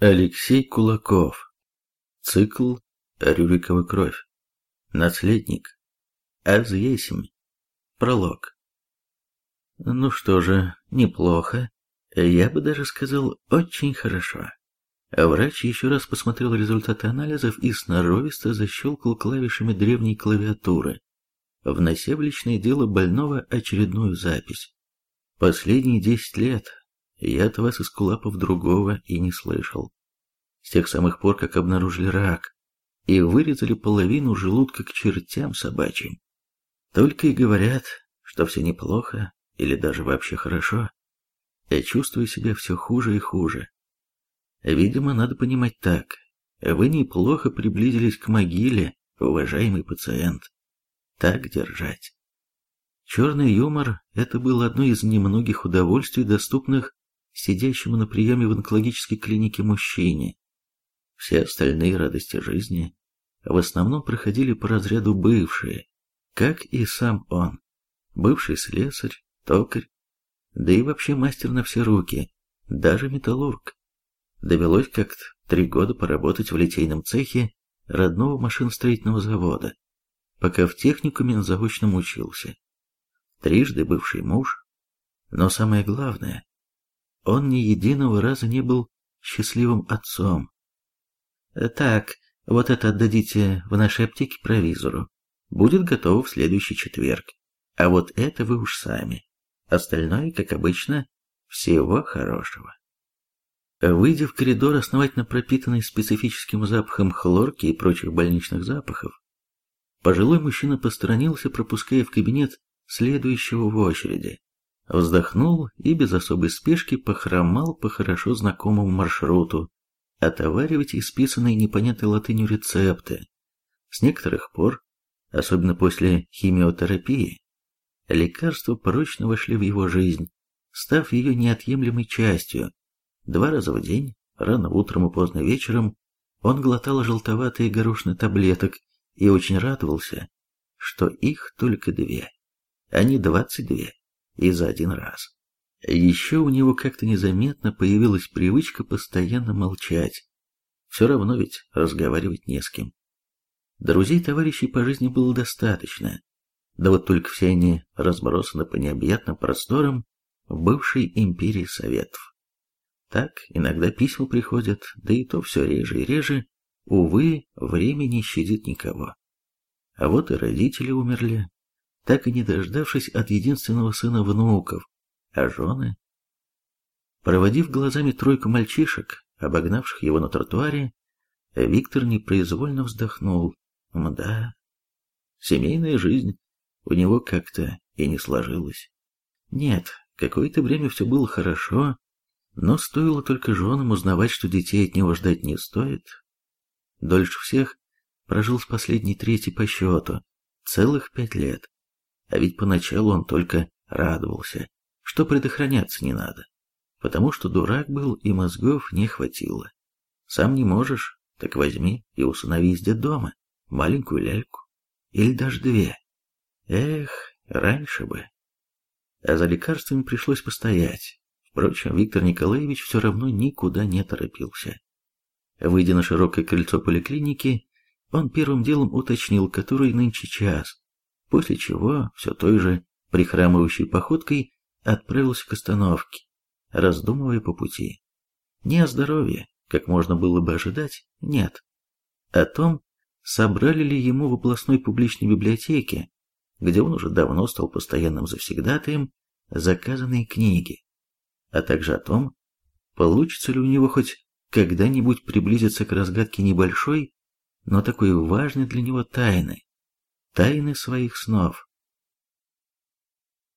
Алексей Кулаков. Цикл «Рюрикова кровь». Наследник. Азъесмь. Пролог. Ну что же, неплохо. Я бы даже сказал, очень хорошо. Врач еще раз посмотрел результаты анализов и сноровисто защелкал клавишами древней клавиатуры, внося в личное дело больного очередную запись. Последние десять лет я от вас, из Кулапов, другого и не слышал. С тех самых пор, как обнаружили рак и вырезали половину желудка к чертям собачьим. Только и говорят, что все неплохо или даже вообще хорошо. Я чувствую себя все хуже и хуже. Видимо, надо понимать так. Вы неплохо приблизились к могиле, уважаемый пациент. Так держать. Черный юмор – это было одно из немногих удовольствий, доступных сидящему на приеме в онкологической клинике мужчине. Все остальные радости жизни в основном проходили по разряду бывшие, как и сам он. Бывший слесарь, токарь, да и вообще мастер на все руки, даже металлург. Довелось как-то три года поработать в литейном цехе родного машиностроительного завода, пока в техникуме заочно учился. Трижды бывший муж, но самое главное, он ни единого раза не был счастливым отцом. Так, вот это отдадите в нашей аптеке провизору. Будет готово в следующий четверг. А вот это вы уж сами. Остальное, как обычно, всего хорошего. Выйдя в коридор, основательно пропитанный специфическим запахом хлорки и прочих больничных запахов, пожилой мужчина посторонился, пропуская в кабинет следующего в очереди вздохнул и без особой спешки похромал по хорошо знакомому маршруту, отоваривать исписанные непонятной латынью рецепты. С некоторых пор, особенно после химиотерапии, лекарства прочно вошли в его жизнь, став ее неотъемлемой частью. Два раза в день, рано утром и поздно вечером, он глотал желтоватые горошины таблеток и очень радовался, что их только две, а не двадцать две и за один раз. Еще у него как-то незаметно появилась привычка постоянно молчать. Все равно ведь разговаривать не с кем. Друзей товарищей по жизни было достаточно, да вот только все они разбросаны по необъятным просторам бывшей империи Советов. Так, иногда письма приходят, да и то все реже и реже, увы, время не щадит никого. А вот и родители умерли, так и не дождавшись от единственного сына внуков, а жены. Проводив глазами тройку мальчишек, обогнавших его на тротуаре, Виктор непроизвольно вздохнул. Мда, семейная жизнь у него как-то и не сложилась. Нет, какое-то время все было хорошо, но стоило только женам узнавать, что детей от него ждать не стоит. Дольше всех прожил с последней трети по счету, целых пять лет. А ведь поначалу он только радовался, что предохраняться не надо, потому что дурак был и мозгов не хватило. Сам не можешь, так возьми и усынови из дома маленькую ляльку, или даже две. Эх, раньше бы. А за лекарствами пришлось постоять. Впрочем, Виктор Николаевич все равно никуда не торопился. Выйдя на широкое крыльцо поликлиники, он первым делом уточнил, который нынче час, после чего все той же прихрамывающей походкой отправился к остановке, раздумывая по пути. Не о здоровье, как можно было бы ожидать, нет. О том, собрали ли ему в областной публичной библиотеке, где он уже давно стал постоянным завсегдатаем, заказанные книги, а также о том, получится ли у него хоть когда-нибудь приблизиться к разгадке небольшой, но такой важной для него тайны, тайны своих снов.